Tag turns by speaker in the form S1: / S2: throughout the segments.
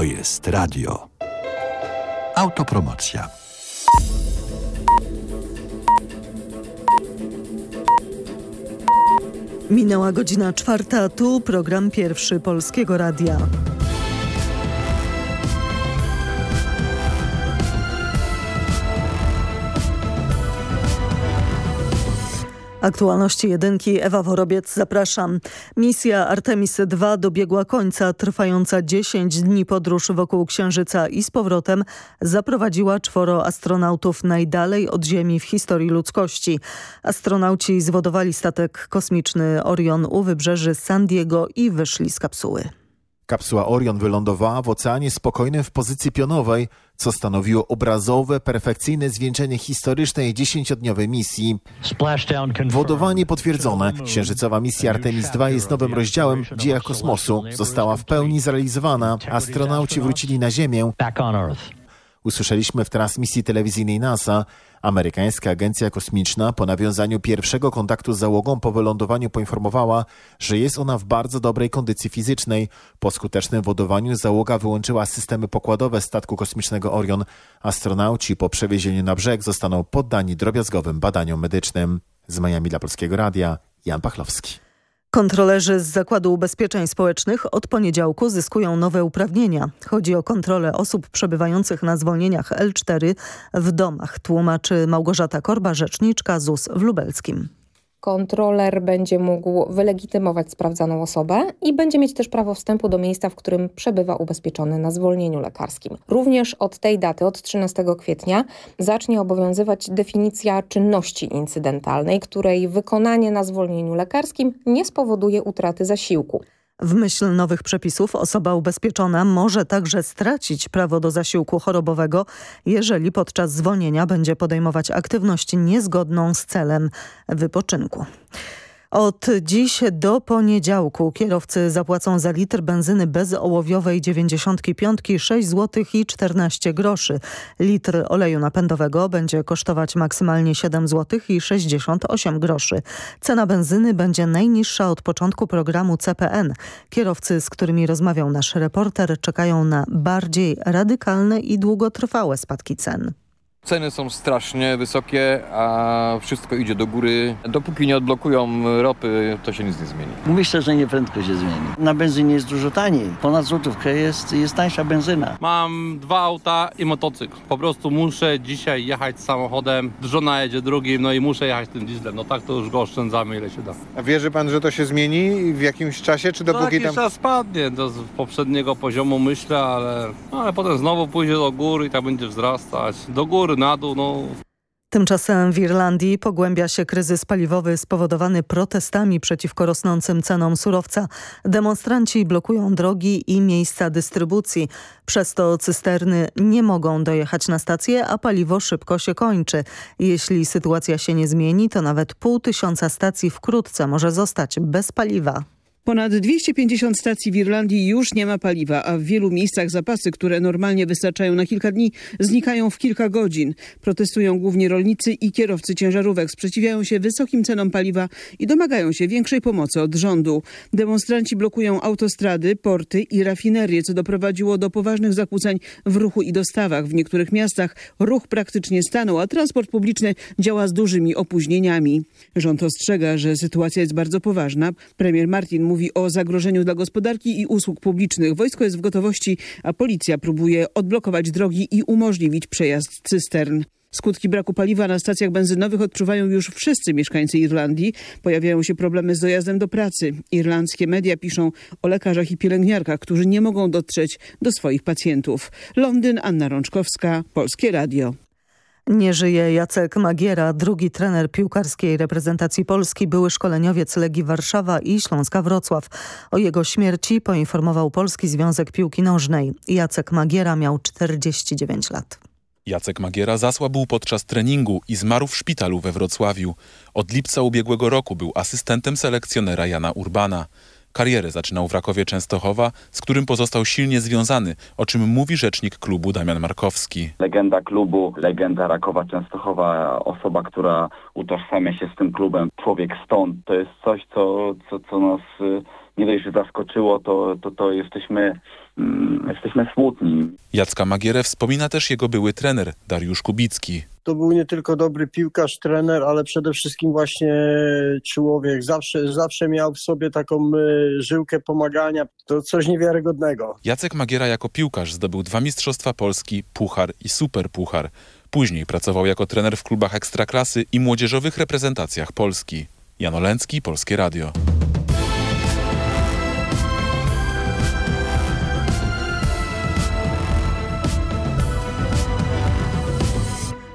S1: To jest radio. Autopromocja.
S2: Minęła godzina czwarta, tu program pierwszy Polskiego Radia. Aktualności jedynki Ewa Worobiec, zapraszam. Misja Artemis II dobiegła końca. Trwająca 10 dni podróż wokół Księżyca i z powrotem zaprowadziła czworo astronautów najdalej od Ziemi w historii ludzkości. Astronauci zwodowali statek kosmiczny Orion u wybrzeży San Diego i wyszli z kapsuły.
S3: Kapsuła Orion wylądowała w Oceanie Spokojnym w pozycji pionowej, co stanowiło obrazowe, perfekcyjne zwieńczenie historycznej dziesięciodniowej misji. Wodowanie potwierdzone. Księżycowa misja Artemis II jest nowym rozdziałem w dziejach kosmosu. Została w pełni zrealizowana. Astronauci wrócili na Ziemię. Usłyszeliśmy w transmisji telewizyjnej NASA, amerykańska agencja kosmiczna po nawiązaniu pierwszego kontaktu z załogą po wylądowaniu poinformowała, że jest ona w bardzo dobrej kondycji fizycznej. Po skutecznym wodowaniu załoga wyłączyła systemy pokładowe statku kosmicznego Orion. Astronauci po przewiezieniu na brzeg zostaną poddani drobiazgowym badaniom medycznym. Z Miami dla Polskiego Radia, Jan Pachlowski.
S2: Kontrolerzy z Zakładu Ubezpieczeń Społecznych od poniedziałku zyskują nowe uprawnienia. Chodzi o kontrolę osób przebywających na zwolnieniach L4 w domach, tłumaczy Małgorzata Korba, rzeczniczka ZUS w Lubelskim
S4: kontroler będzie mógł wylegitymować sprawdzaną osobę i będzie mieć też prawo wstępu do miejsca, w którym przebywa ubezpieczony na zwolnieniu lekarskim. Również od tej daty, od 13 kwietnia, zacznie obowiązywać definicja czynności incydentalnej, której wykonanie na zwolnieniu lekarskim nie spowoduje utraty zasiłku.
S2: W myśl nowych przepisów osoba ubezpieczona może także stracić prawo do zasiłku chorobowego, jeżeli podczas zwolnienia będzie podejmować aktywność niezgodną z celem wypoczynku. Od dziś do poniedziałku kierowcy zapłacą za litr benzyny bezołowiowej 95 6 zł i 14 groszy. Litr oleju napędowego będzie kosztować maksymalnie 7 zł i 68 groszy. Cena benzyny będzie najniższa od początku programu CPN. Kierowcy, z którymi rozmawiał nasz reporter, czekają na bardziej radykalne i długotrwałe spadki cen.
S5: Ceny są strasznie wysokie, a wszystko idzie do góry. Dopóki nie odblokują ropy, to się nic nie zmieni.
S6: Myślę, że nie prędko się zmieni. Na benzynie jest dużo taniej. Ponad złotówkę jest, jest tańsza benzyna.
S7: Mam dwa auta i motocykl. Po prostu muszę dzisiaj jechać samochodem. Żona jedzie drugim, no i muszę jechać tym dieslem. No tak to już go oszczędzamy ile się da.
S8: A wierzy pan, że to się zmieni w jakimś czasie, czy dopóki
S7: no,
S8: tam...
S7: czas spadnie do poprzedniego poziomu myślę, ale, no, ale potem znowu pójdzie do góry i tak będzie wzrastać. Do góry, na dół, no.
S2: Tymczasem w Irlandii pogłębia się kryzys paliwowy spowodowany protestami przeciwko rosnącym cenom surowca. Demonstranci blokują drogi i miejsca dystrybucji. Przez to cysterny nie mogą dojechać na stację, a paliwo szybko się kończy. Jeśli sytuacja się nie zmieni, to nawet pół tysiąca stacji wkrótce może zostać bez paliwa.
S9: Ponad 250 stacji w Irlandii już nie ma paliwa, a w wielu miejscach zapasy, które normalnie wystarczają na kilka dni, znikają w kilka godzin. Protestują głównie rolnicy i kierowcy ciężarówek. Sprzeciwiają się wysokim cenom paliwa i domagają się większej pomocy od rządu. Demonstranci blokują autostrady, porty i rafinerie, co doprowadziło do poważnych zakłóceń w ruchu i dostawach. W niektórych miastach ruch praktycznie stanął, a transport publiczny działa z dużymi opóźnieniami. Rząd ostrzega, że sytuacja jest bardzo poważna. Premier Martin mówi o zagrożeniu dla gospodarki i usług publicznych. Wojsko jest w gotowości, a policja próbuje odblokować drogi i umożliwić przejazd cystern. Skutki braku paliwa na stacjach benzynowych odczuwają już wszyscy mieszkańcy Irlandii. Pojawiają się problemy z dojazdem do pracy. Irlandzkie media piszą o lekarzach i pielęgniarkach, którzy nie mogą dotrzeć do swoich pacjentów. Londyn, Anna Rączkowska, Polskie Radio.
S2: Nie żyje Jacek Magiera, drugi trener piłkarskiej reprezentacji Polski, były szkoleniowiec Legii Warszawa i Śląska Wrocław. O jego śmierci poinformował Polski Związek Piłki Nożnej. Jacek Magiera miał 49 lat.
S10: Jacek Magiera zasłabł podczas treningu i zmarł w szpitalu we Wrocławiu. Od lipca ubiegłego roku był asystentem selekcjonera Jana Urbana. Karierę zaczynał w Rakowie Częstochowa, z którym pozostał silnie związany, o czym mówi rzecznik klubu Damian Markowski.
S11: Legenda klubu, legenda Rakowa Częstochowa, osoba, która utożsamia się z tym klubem, człowiek stąd, to jest coś, co, co, co nas nie dość, że zaskoczyło, to, to, to jesteśmy, jesteśmy smutni.
S10: Jacka Magierę wspomina też jego były trener Dariusz Kubicki.
S1: To był nie tylko dobry piłkarz, trener, ale przede wszystkim właśnie człowiek. Zawsze, zawsze miał w sobie taką y, żyłkę pomagania. To coś niewiarygodnego.
S10: Jacek Magiera jako piłkarz zdobył dwa Mistrzostwa Polski, Puchar i Superpuchar. Później pracował jako trener w klubach ekstraklasy i młodzieżowych reprezentacjach Polski. Jan Olęcki, Polskie Radio.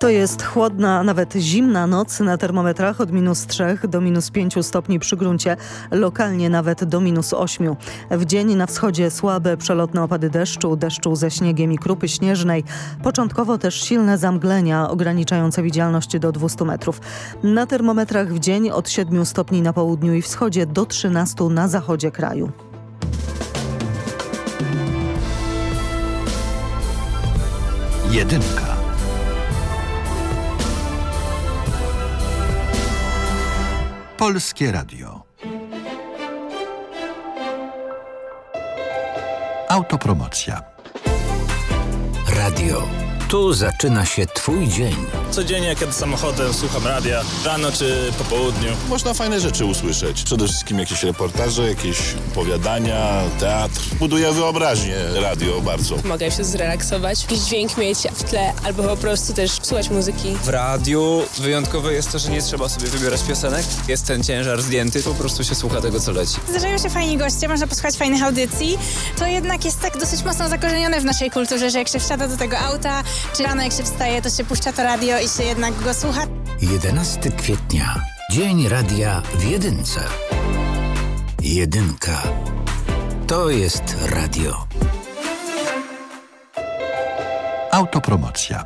S2: To jest chłodna, nawet zimna noc na termometrach od minus 3 do minus 5 stopni przy gruncie, lokalnie nawet do minus 8. W dzień na wschodzie słabe przelotne opady deszczu, deszczu ze śniegiem i krupy śnieżnej. Początkowo też silne zamglenia ograniczające widzialność do 200 metrów. Na termometrach w dzień od 7 stopni na południu i wschodzie do 13 na zachodzie kraju.
S12: Jedynka. Polskie Radio. Autopromocja.
S13: Radio. Tu zaczyna się Twój dzień.
S14: Codziennie, jak jadę samochodem, słucham radia, rano czy po południu.
S15: Można fajne rzeczy usłyszeć. Przede wszystkim jakieś reportaże, jakieś opowiadania, teatr. Buduje wyobraźnię radio bardzo.
S16: Mogę się zrelaksować, jakiś dźwięk mieć w tle, albo po prostu też słuchać muzyki.
S17: W radiu wyjątkowe jest to, że nie trzeba sobie wybierać piosenek. Jest ten ciężar zdjęty, po prostu się słucha tego, co leci.
S18: Zdarzają się fajni goście, można posłuchać fajnych audycji. To jednak jest tak dosyć mocno zakorzenione w naszej kulturze, że jak się wsiada do tego auta, czy rano jak się wstaje, to się puszcza to radio i się jednak go słucha.
S13: 11 kwietnia. Dzień radia w jedynce. Jedynka. To jest radio.
S12: Autopromocja.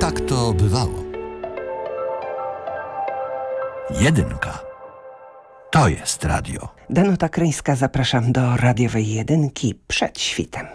S12: Tak to bywało. Jedynka. To jest radio.
S19: Danuta Kryńska, zapraszam do radiowej jedynki przed świtem.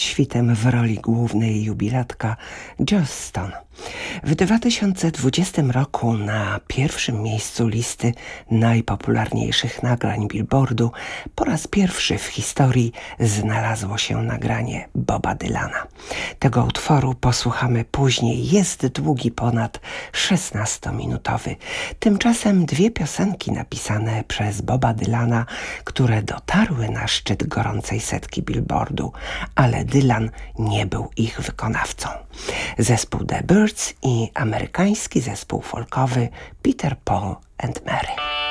S20: świtem w roli głównej jubilatka Joss Stone – w 2020 roku na pierwszym miejscu listy najpopularniejszych nagrań Billboardu po raz pierwszy w historii znalazło się nagranie Boba Dylana. Tego utworu posłuchamy później. Jest długi ponad 16-minutowy. Tymczasem dwie piosenki napisane przez Boba Dylana, które dotarły na szczyt gorącej setki Billboardu, ale Dylan nie był ich wykonawcą. Zespół The Birds i amerykański zespół folkowy Peter Paul and Mary.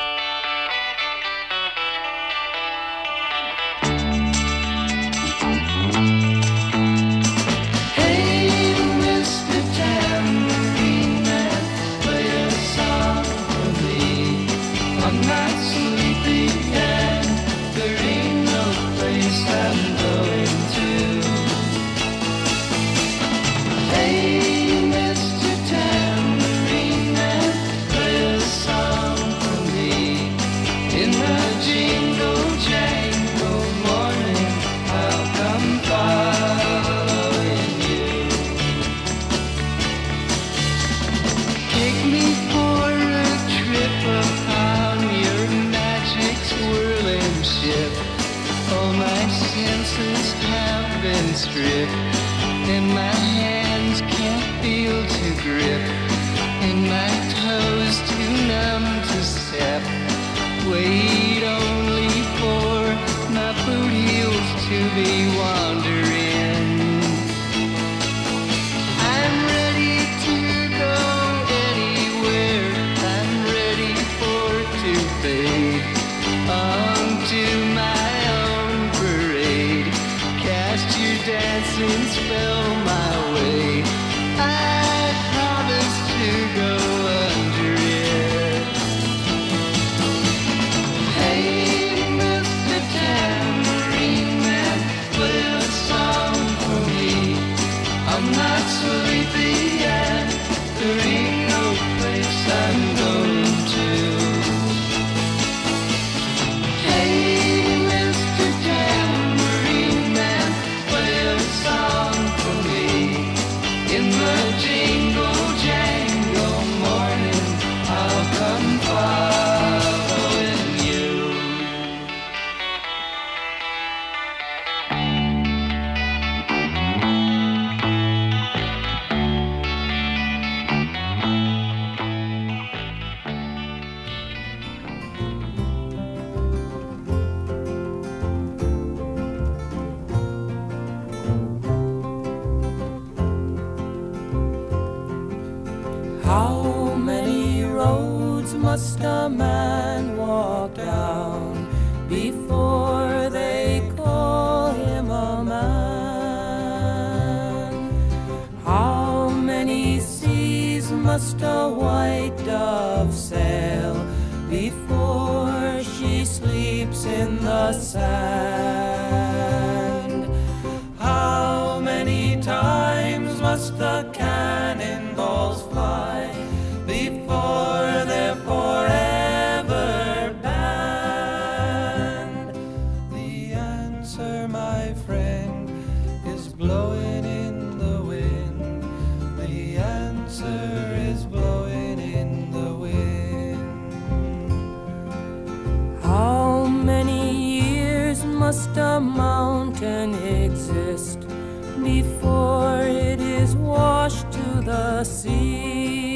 S21: Before
S22: it is washed to the sea.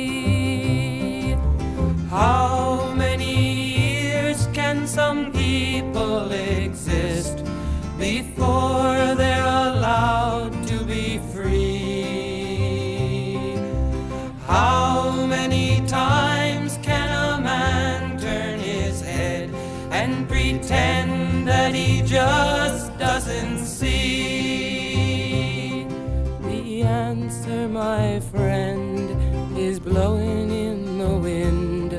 S22: Blowing in the wind.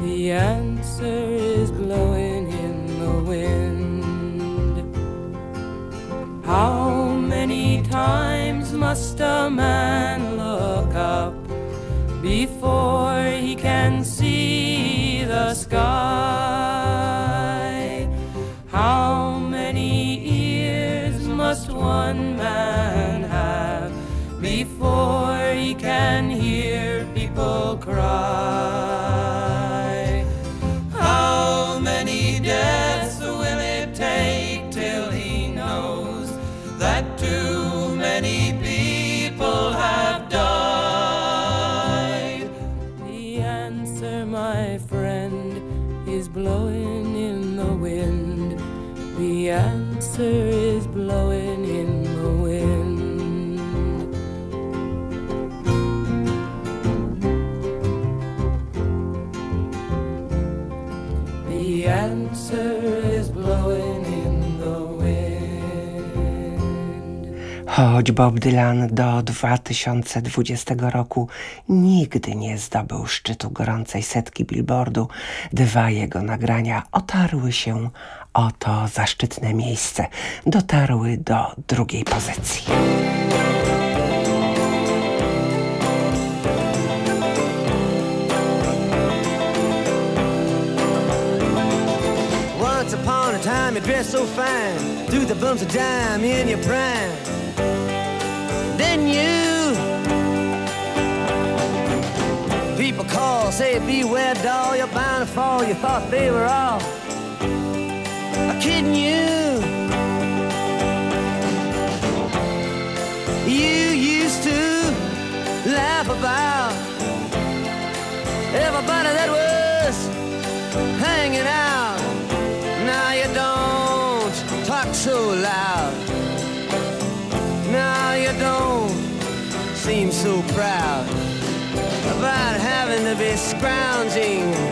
S22: The answer is blowing in the wind. How many times must a man look up before he can see the sky? How many ears must one man have before answer
S19: Choć Bob Dylan do 2020 roku nigdy nie zdobył szczytu gorącej setki billboardu, dwa jego nagrania otarły się o to zaszczytne miejsce. Dotarły do drugiej pozycji.
S23: A dressed so fine, threw the bumps of dime in your prime. Then you, people call, say, beware, doll, you're bound to fall. You thought they were all kidding you. You used to laugh about everybody that was to scrounging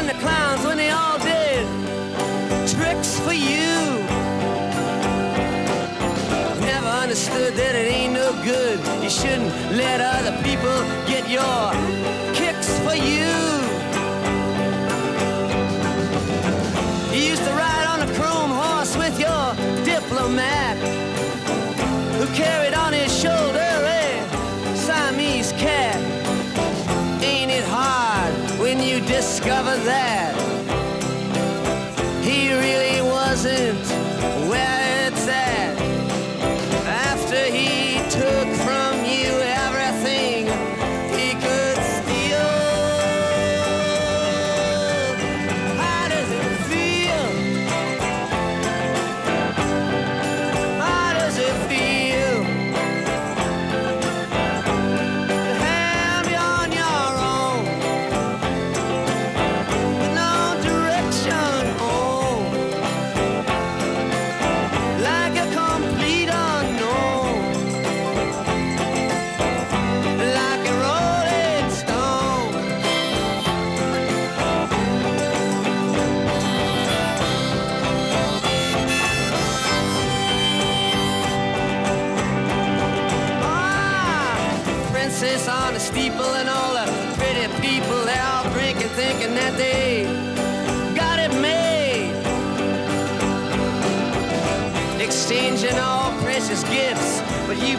S23: and the clowns when they all did tricks for you. Never understood that it ain't no good. You shouldn't let other people get your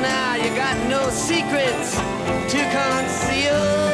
S23: now, you got no secrets to conceal.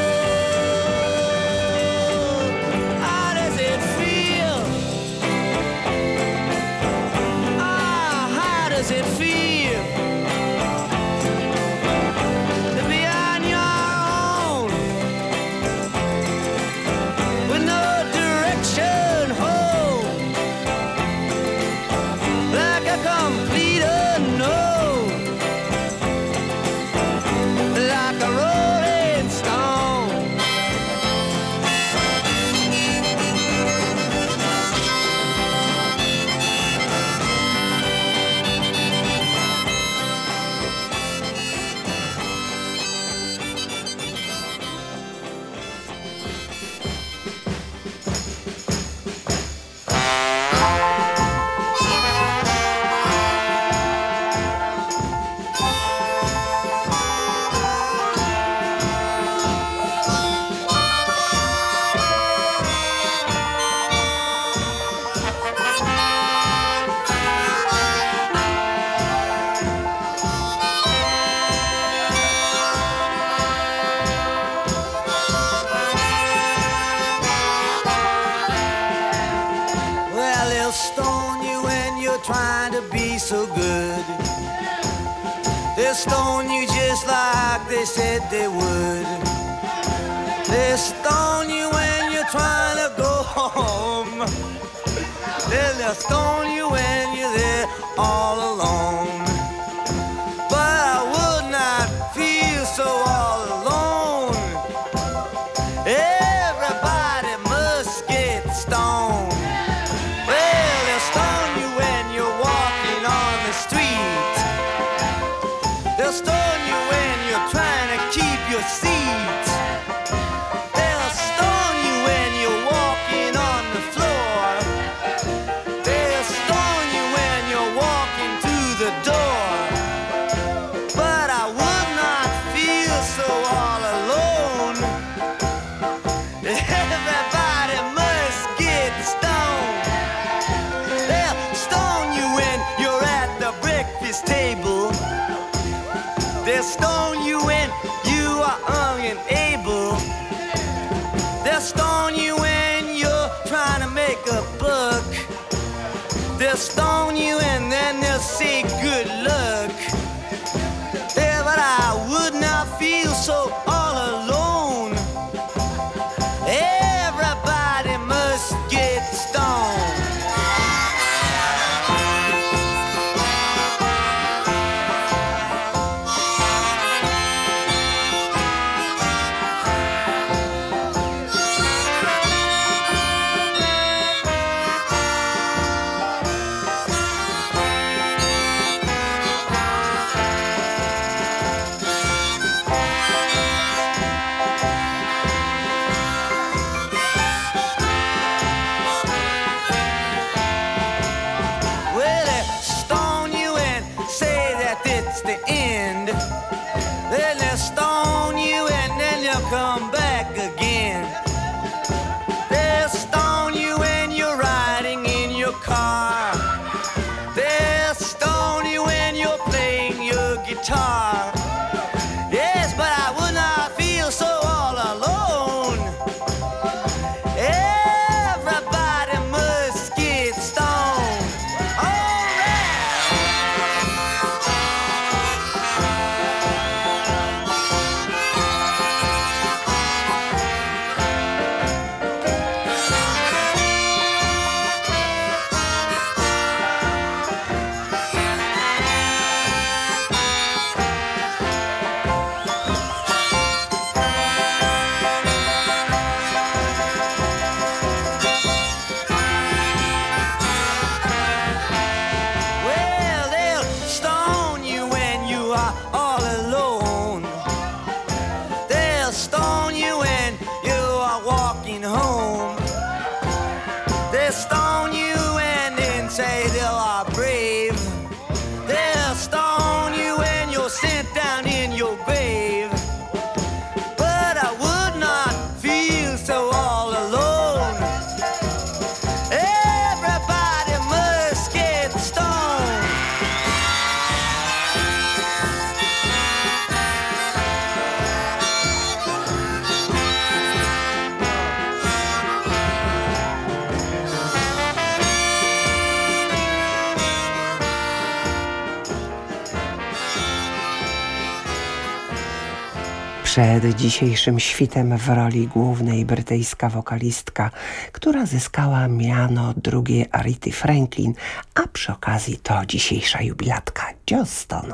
S19: dzisiejszym świtem w roli głównej brytyjska wokalistka, która zyskała miano drugiej Arity Franklin, a przy okazji to dzisiejsza jubilatka Johnston.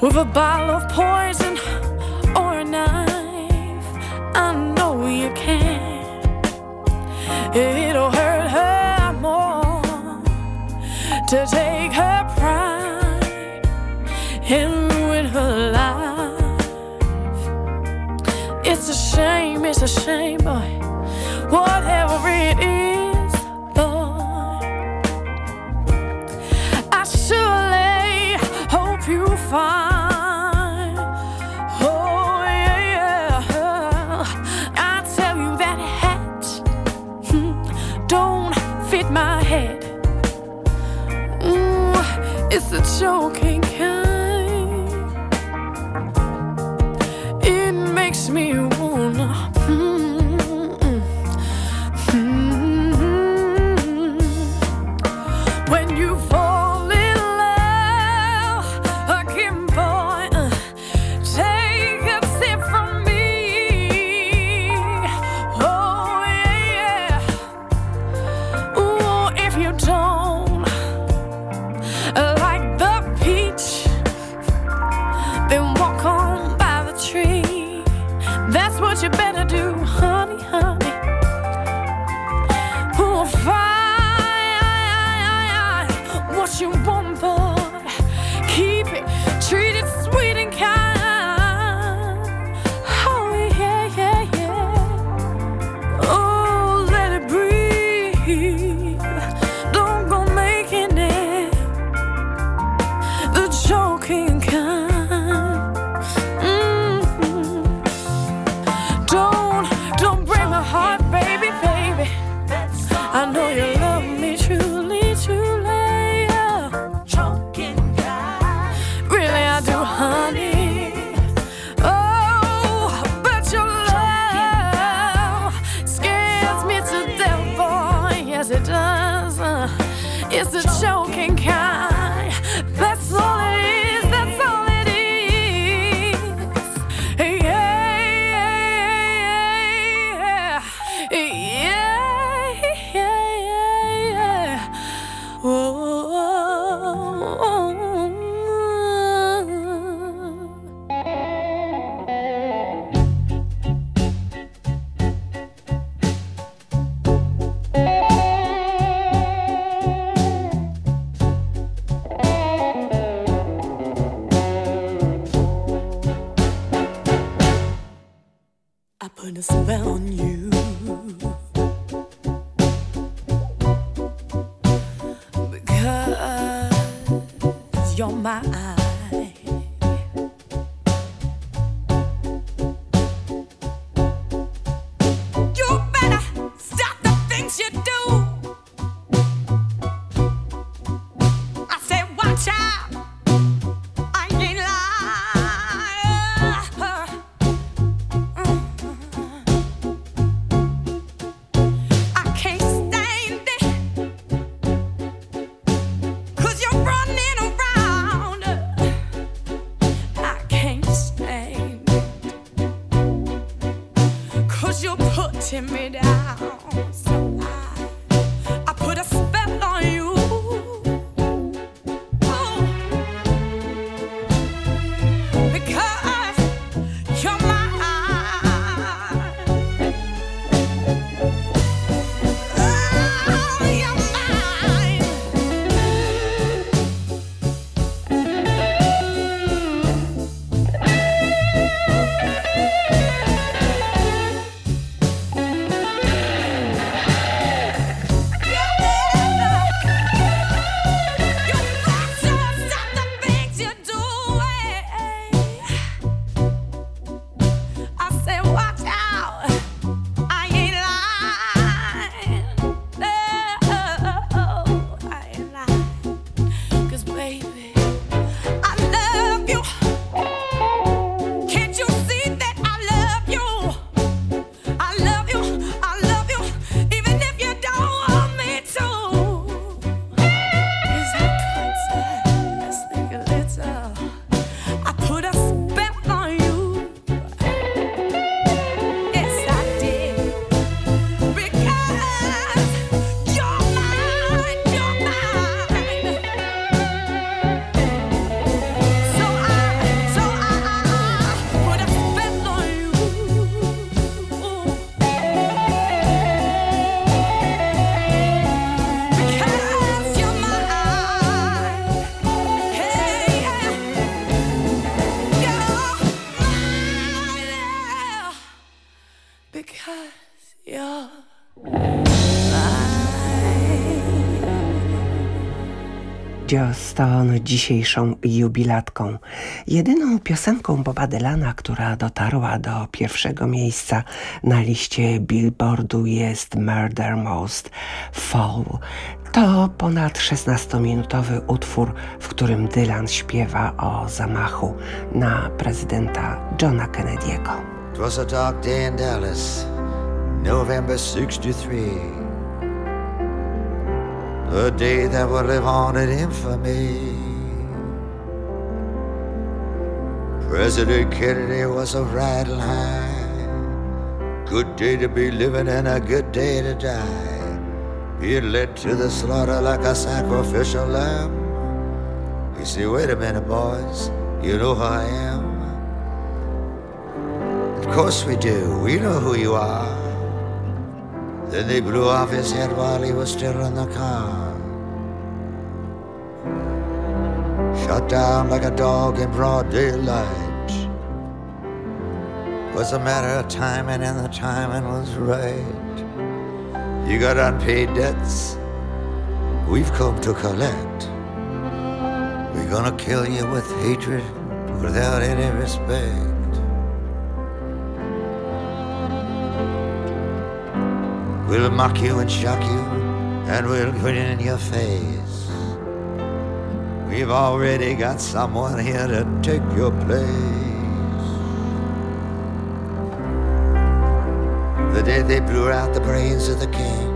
S22: with a bottle of poison or a knife. I know you can. It'll hurt her more to take her pride and ruin her life. It's a shame, it's a shame, boy. Whatever it is.
S19: It's the choking Joe Stone dzisiejszą jubilatką. Jedyną piosenką Boba Dylana, która dotarła do pierwszego miejsca na liście Billboardu jest Murder Most Fall. To ponad 16-minutowy utwór, w którym Dylan śpiewa o zamachu na prezydenta Johna Kennedy'ego.
S24: It was a dark day in Dallas, November 63. A day that will live on in infamy. President Kennedy was a riding high. Good day to be living and a good day to die. Being led to the slaughter like a sacrificial lamb. You say, wait a minute, boys, you know who I am? Of course we do. We know who you are. Then they blew off his head while he was still in the car. Shot down like a dog in broad daylight. Was a matter of timing, and the timing was right. You got unpaid debts. We've come to collect. We're gonna kill you with hatred without any respect. We'll mock you and shock you, and we'll grin in your face. We've already got someone here to take your place. The day they blew out the brains of the king,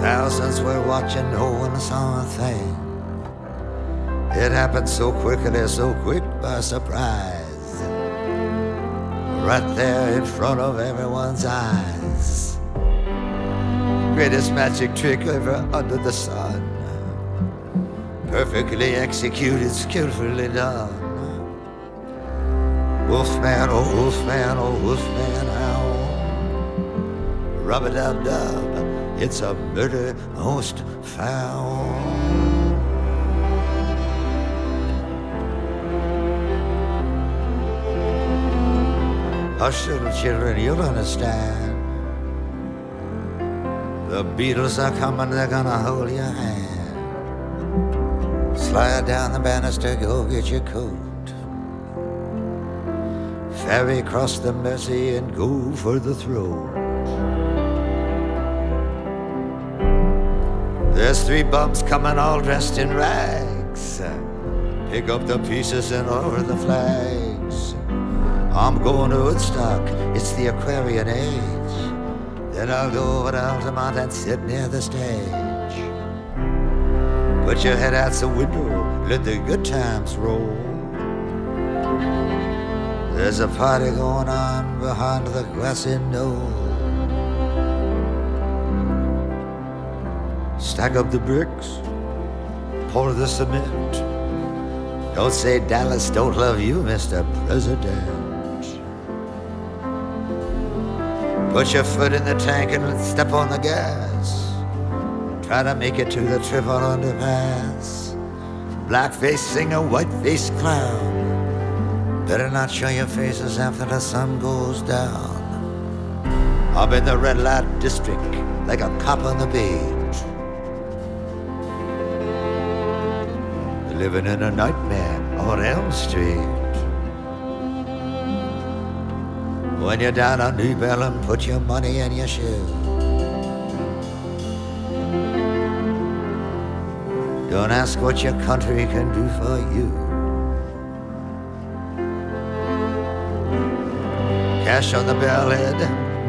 S24: thousands were watching, no one saw a thing. It happened so quickly, so quick by surprise right there in front of everyone's eyes. Greatest magic trick ever under the sun. Perfectly executed, skillfully done. Wolfman, oh wolfman, oh wolfman, howl. Rub a dub dub, it's a murder most foul. Hush, little children, you'll understand. The Beatles are coming, they're gonna hold your hand. Slide down the banister, go get your coat. Ferry across the Mersey and go for the throat. There's three bums coming all dressed in rags. Pick up the pieces and lower the flags. I'm going to Woodstock, it's the Aquarian age. Then I'll go over to Altamont and sit near the stage. Put your head out the window, let the good times roll. There's a party going on behind the grassy knoll. Stack up the bricks, pour the cement. Don't say Dallas don't love you, Mr. President. Put your foot in the tank and step on the gas. Try to make it to the triple underpass. Blackface singer, whiteface clown. Better not show your faces after the sun goes down. I'm in the red light district like a cop on the beat. Living in a nightmare on Elm Street. When you're down on Deep Ellum, put your money in your shoe. Don't ask what your country can do for you. Cash on the bellhead,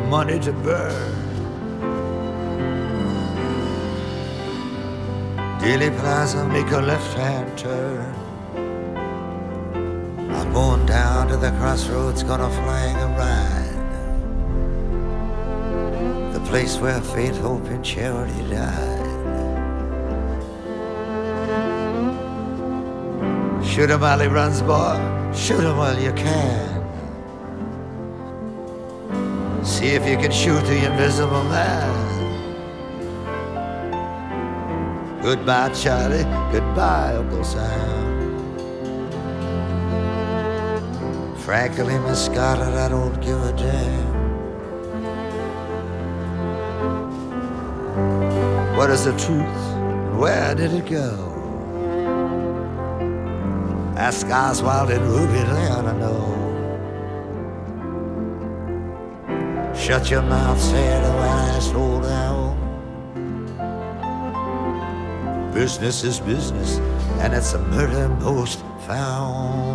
S24: money to burn. Dealey Plaza, make a left-hand turn. I'm going down to the crossroads, gonna flag a ride. Place where faith, hope, and charity died. Shoot him while he runs, boy. Shoot him while you can. See if you can shoot the invisible man. Goodbye, Charlie. Goodbye, Uncle Sam. Frankly, Miss Scarlett, I don't give a damn. What is the truth? Where did it go? Ask Oswald and Ruby, ought to know. Shut your mouth, said the wise slow down. Business is business, and it's a murder most found.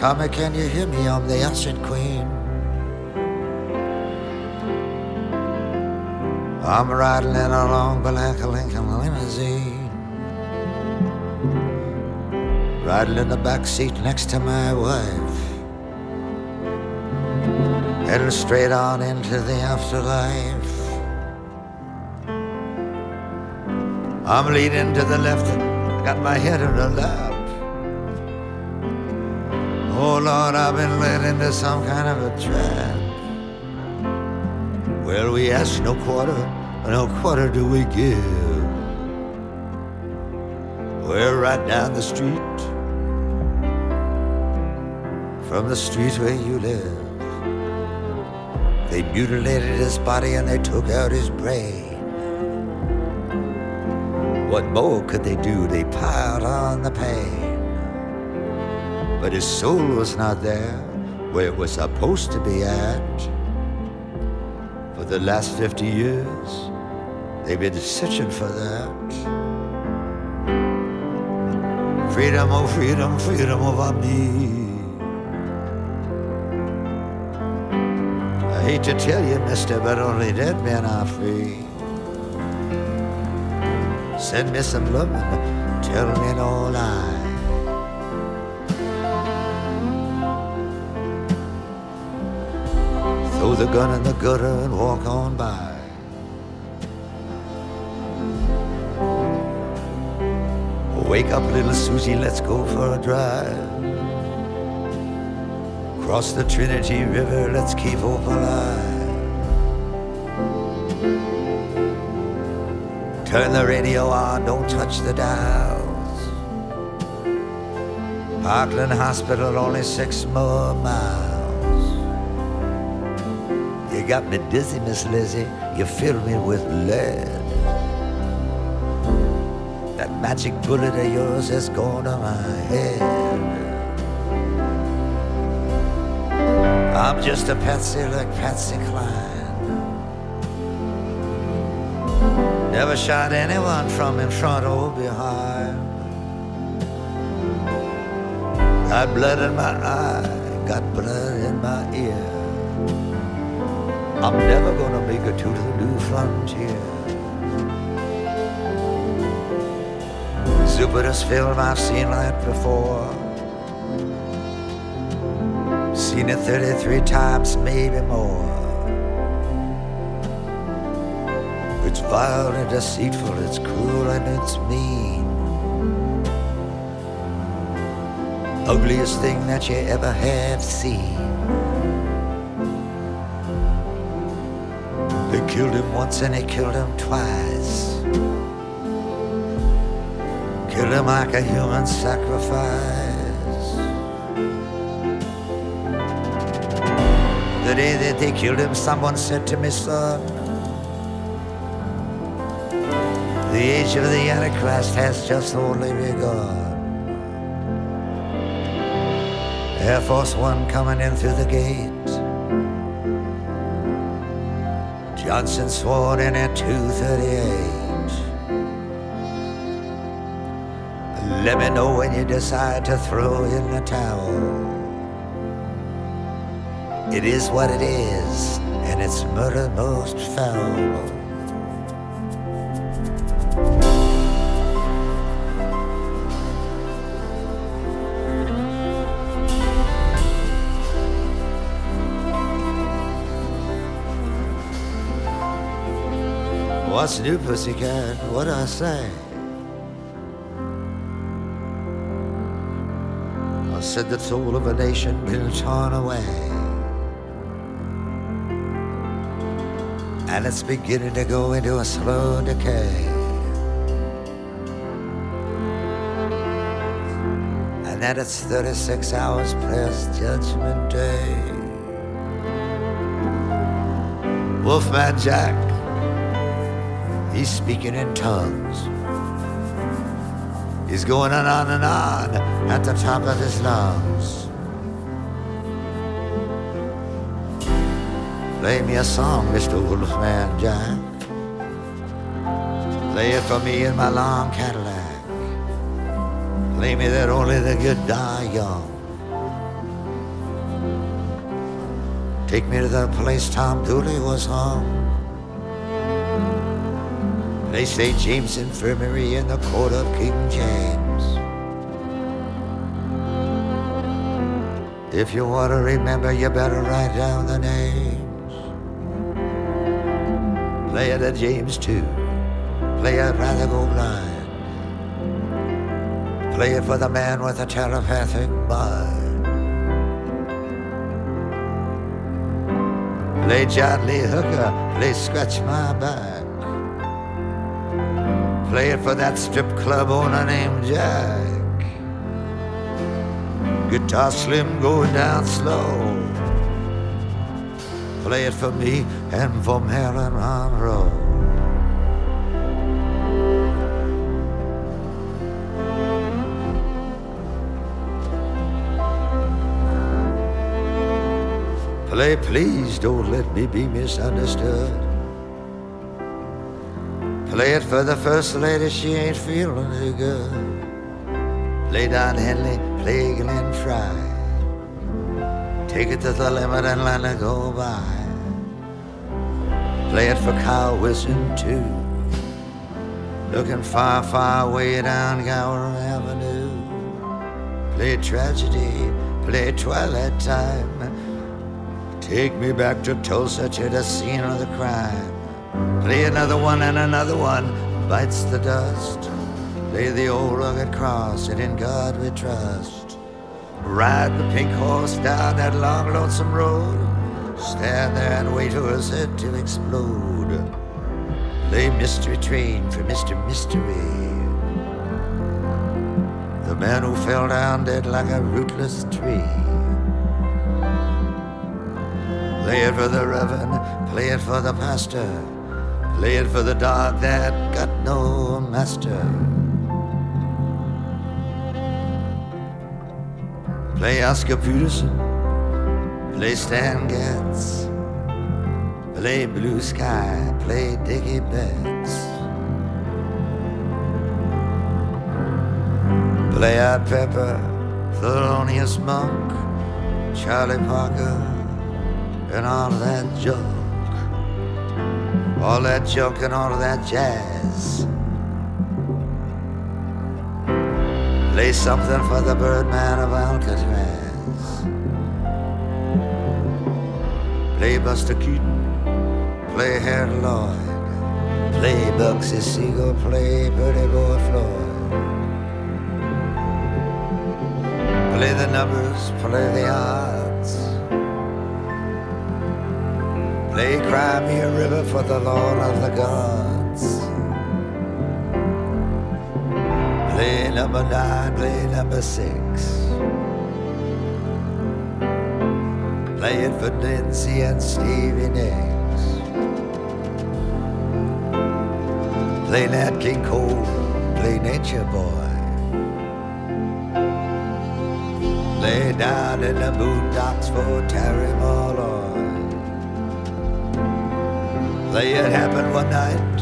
S24: Tommy, can you hear me? I'm the Acid Queen. I'm riding in a long black Lincoln limousine. Riding in the back seat next to my wife. Heading straight on into the afterlife. I'm leaning to the left got my head in her lap. Oh Lord, I've been led into some kind of a trap. Well, we ask no quarter, no quarter do we give. We're right down the street from the street where you live. They mutilated his body and they took out his brain. What more could they do? They piled on the pain. But his soul was not there where it was supposed to be at. For the last 50 years, they've been searching for that. Freedom, oh freedom, freedom over me. I hate to tell you, mister, but only dead men are free. Send me some loving, tell me no lie. Throw the gun in the gutter and walk on by. Wake up, little Susie, let's go for a drive. Cross the Trinity River, let's keep hope alive. Turn the radio on, don't touch the dials. Parkland Hospital, only six more miles. You got me dizzy, Miss Lizzie. You fill me with lead. That magic bullet of yours has gone to my head. I'm just a patsy like Patsy Cline. Never shot anyone from in front or behind. Got blood in my eye, got blood in my ear. I'm never gonna make it to the new frontier. Zapruder's film I've seen that before. Seen it 33 times, maybe more. It's vile and deceitful, it's cruel and it's mean. Ugliest thing that you ever have seen. They killed him once and they killed him twice. Killed him like a human sacrifice. The day that they killed him, someone said to me, son, the age of the Antichrist has just only begun. Air Force One coming in through the gate. Johnson sworn in at 238. Let me know when you decide to throw in the towel. It is what it is, and it's murder most foul. What's new, pussycat? What I say? I said the soul of a nation will turn away. And it's beginning to go into a slow decay. And that it's 36 hours past Judgment Day. Wolfman Jack he's speaking in tongues. He's going on and on and on at the top of his lungs. Play me a song, Mr. Wolfman Jack. Play it for me in my long Cadillac. Play me that only the good die young. Take me to the place Tom Dooley was hung. They say James Infirmary in the court of King James. If you want to remember, you better write down the names. Play Etta James too. Play it rather go blind. Play it for the man with a telepathic mind. Play John Lee Hooker. Play Scratch My Back. Play it for that strip club owner named Jack. Guitar slim going down slow. Play it for me and for Marilyn Monroe. Play, please don't let me be misunderstood. Play it for the first lady, she ain't feeling too good. Play Don Henley, play Glenn Frey. Take it to the limit and let it go by. Play it for Carl Wilson too. Looking far, far way down Gower Avenue. Play tragedy, play twilight time. Take me back to Tulsa to the scene of the crime. Play another one and another one bites the dust. Play the old rugged cross and in God we trust. Ride the pink horse down that long lonesome road. Stand there and wait for his head to explode. Play mystery train for Mr. Mystery. The man who fell down dead like a rootless tree. Play it for the reverend, play it for the pastor, play it for the dog that got no master. Play Oscar Peterson, play Stan Getz, play Blue Sky, play Dickie Betts. Play Art Pepper, Thelonious Monk, Charlie Parker, and all that junk. All that junk and all that jazz. Play something for the Birdman of Alcatraz. Play Buster Keaton, play Harold Lloyd, play Bugsy Siegel, play Pretty Boy Floyd. Play the numbers, play the odds. Play Cry Me a River for the Lord of the Gods. Play number nine, play number six. Play it for Nancy and Stevie Nicks. Play Nat King Cole, play Nature Boy. Play down in the boondocks for Terry Malloy. Play it happened one night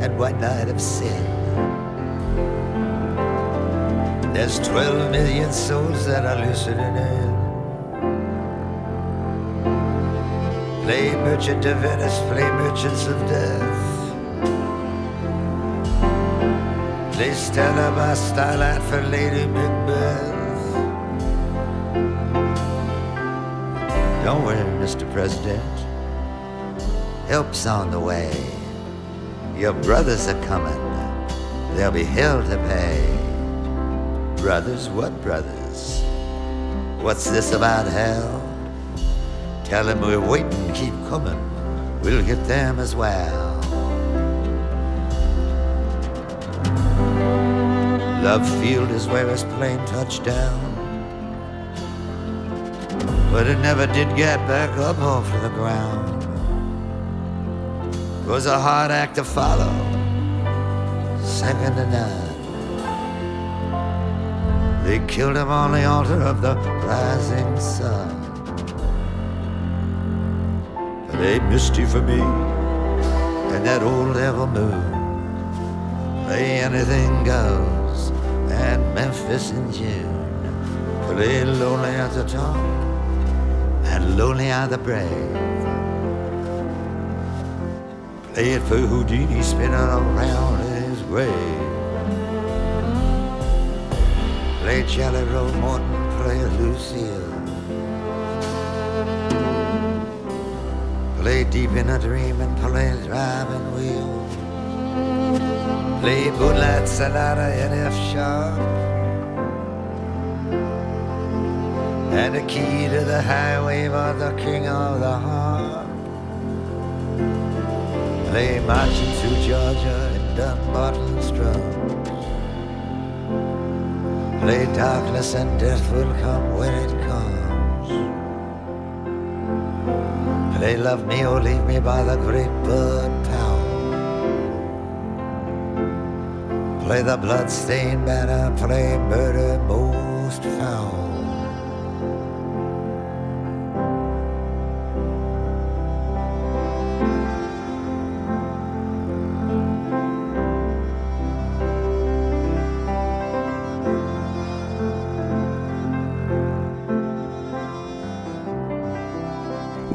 S24: and one night of sin. There's 12 million souls that are listening in. Play Merchant of Venice, play Merchants of Death. Play Stella by Starlight for Lady Macbeth. Don't worry, Mr. President. Help's on the way. Your brothers are coming. There'll be hell to pay. Brothers, what brothers? What's this about hell? Tell them we're waiting, keep coming. We'll get them as well. Love Field is where his plane touched down. but it never did get back up off the ground. Was a hard act to follow, second to none. They killed him on the altar of the rising sun. But ain't misty for me and that old devil moon. Play anything goes at Memphis in June. Play lonely at the top and lonely are the brave. It for Houdini spinning around in his grave. Play Jelly Roll Morton, play Lucille. Play deep in a dream and play driving wheel. Play Moonlight Sonata in F sharp. And the key to the highway for the king of the harp. Play marching through Georgia in Dumbarton's Drums. Play darkness and death will come when it comes. Play love me or leave me by the great Bud Powell. Play the blood-stained banner, play murder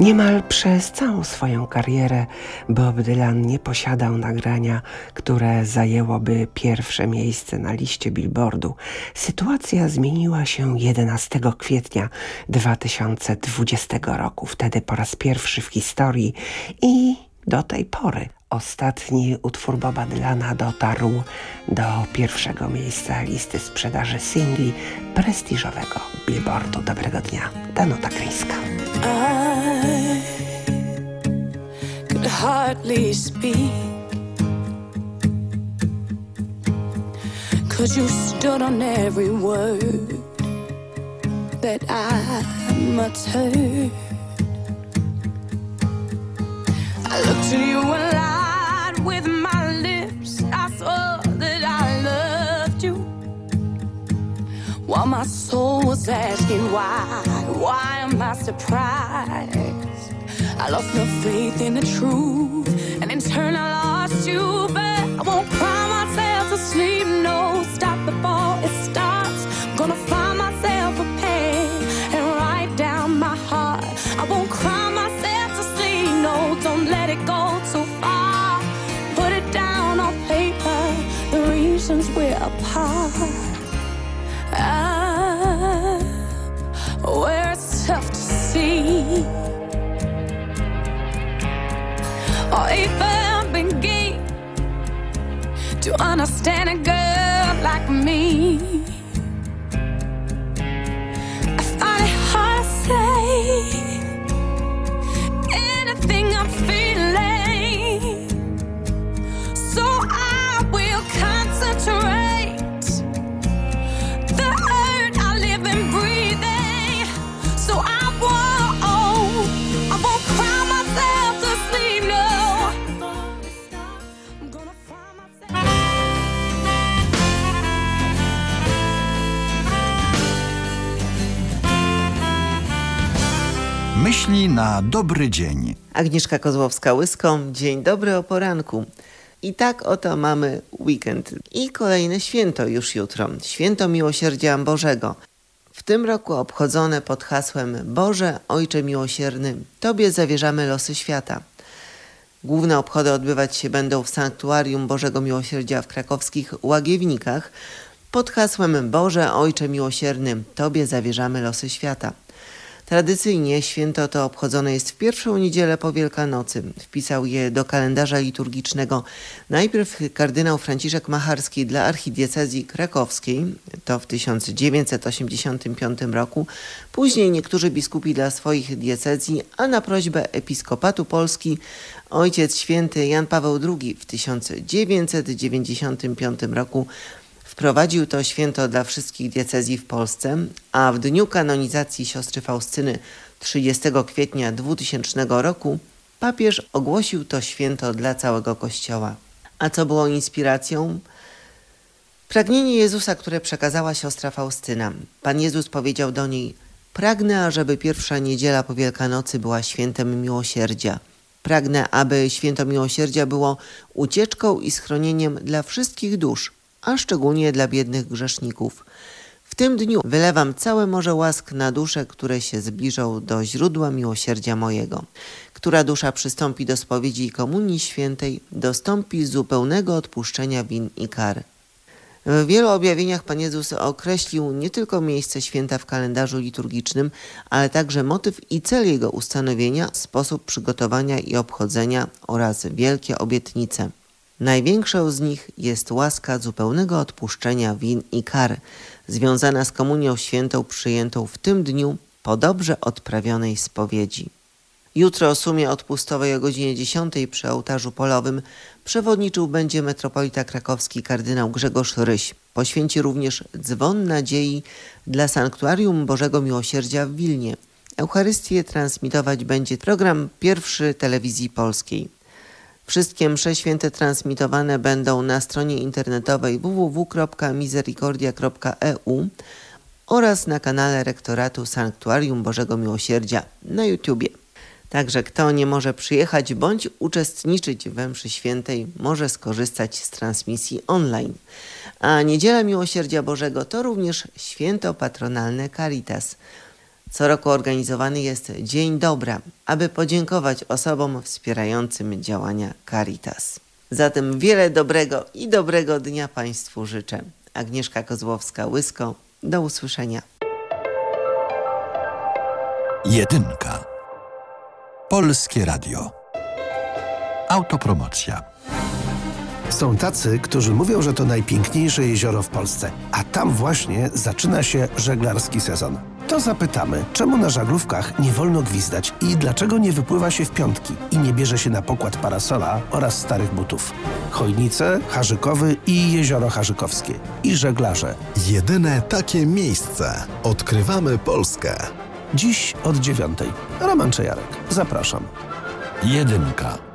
S25: Niemal przez całą swoją karierę Bob Dylan nie posiadał nagrania, które zajęłoby pierwsze miejsce na liście Billboardu. Sytuacja zmieniła się 11 kwietnia 2020 roku. Wtedy po raz pierwszy w historii i do tej pory ostatni utwór Boba Dylana dotarł do pierwszego miejsca listy sprzedaży singli prestiżowego Billboardu. Dobrego dnia, Danuta Kryńska.
S19: Hardly speak. Cause you stood on every word that I muttered. I looked to you and lied with my lips. I swore that I loved you. While my soul was asking why, why am I surprised? I lost no faith in the truth, and in turn I lost you. But I won't cry myself to sleep, no, stop before it starts. I'm Gonna find myself a pen and write down my heart. I won't cry myself to sleep, no, don't let it go too far. Put it down on paper, the reasons we're apart. Ah, where it's tough to see or even begin to understand a girl like me. I find it hard to say anything I'm feeling, so I will concentrate
S12: Myśli na dobry dzień.
S26: Agnieszka Kozłowska-Łyską, dzień dobry o poranku. I tak oto mamy weekend i kolejne święto już jutro. Święto Miłosierdzia Bożego. W tym roku obchodzone pod hasłem Boże Ojcze Miłosierny, Tobie zawierzamy losy świata. Główne obchody odbywać się będą w Sanktuarium Bożego Miłosierdzia w krakowskich Łagiewnikach pod hasłem Boże Ojcze Miłosierny, Tobie zawierzamy losy świata. Tradycyjnie święto to obchodzone jest w pierwszą niedzielę po Wielkanocy. Wpisał je do kalendarza liturgicznego. Najpierw kardynał Franciszek Macharski dla archidiecezji krakowskiej, to w 1985 roku, później niektórzy biskupi dla swoich diecezji, a na prośbę Episkopatu Polski ojciec święty Jan Paweł II w 1995 roku Wprowadził to święto dla wszystkich diecezji w Polsce, a w dniu kanonizacji siostry Faustyny 30 kwietnia 2000 roku papież ogłosił to święto dla całego Kościoła. A co było inspiracją? Pragnienie Jezusa, które przekazała siostra Faustyna. Pan Jezus powiedział do niej: Pragnę, ażeby pierwsza niedziela po Wielkanocy była świętem miłosierdzia. Pragnę, aby święto miłosierdzia było ucieczką i schronieniem dla wszystkich dusz, a szczególnie dla biednych grzeszników. W tym dniu wylewam całe morze łask na dusze, które się zbliżą do źródła miłosierdzia mojego. Która dusza przystąpi do spowiedzi i komunii świętej, dostąpi zupełnego odpuszczenia win i kar. W wielu objawieniach Pan Jezus określił nie tylko miejsce święta w kalendarzu liturgicznym, ale także motyw i cel jego ustanowienia, sposób przygotowania i obchodzenia oraz wielkie obietnice. Największą z nich jest łaska zupełnego odpuszczenia win i kar, związana z komunią świętą przyjętą w tym dniu po dobrze odprawionej spowiedzi. Jutro o sumie odpustowej o godzinie 10 przy ołtarzu polowym przewodniczył będzie metropolita krakowski kardynał Grzegorz Ryś. Poświęci również dzwon nadziei dla Sanktuarium Bożego Miłosierdzia w Wilnie. Eucharystię transmitować będzie program pierwszy telewizji polskiej. Wszystkie msze święte transmitowane będą na stronie internetowej www.misericordia.eu oraz na kanale Rektoratu Sanktuarium Bożego Miłosierdzia na YouTubie. Także kto nie może przyjechać bądź uczestniczyć we mszy świętej, może skorzystać z transmisji online. A Niedziela Miłosierdzia Bożego to również święto patronalne Caritas. Co roku organizowany jest Dzień Dobra, aby podziękować osobom wspierającym działania Caritas. Zatem wiele dobrego i dobrego dnia Państwu życzę. Agnieszka Kozłowska-Łysko. Do usłyszenia.
S12: Jedynka. Polskie Radio. Autopromocja.
S27: Są tacy, którzy mówią, że to najpiękniejsze jezioro w Polsce, a tam właśnie zaczyna się żeglarski sezon. To zapytamy, czemu na żaglówkach nie wolno gwizdać i dlaczego nie wypływa się w piątki i nie bierze się na pokład parasola oraz starych butów. Chojnice, Harzykowy i Jezioro Harzykowskie. I żeglarze.
S28: Jedyne takie miejsce. Odkrywamy Polskę.
S27: Dziś od dziewiątej. Roman Czejarek. Zapraszam.
S12: Jedynka.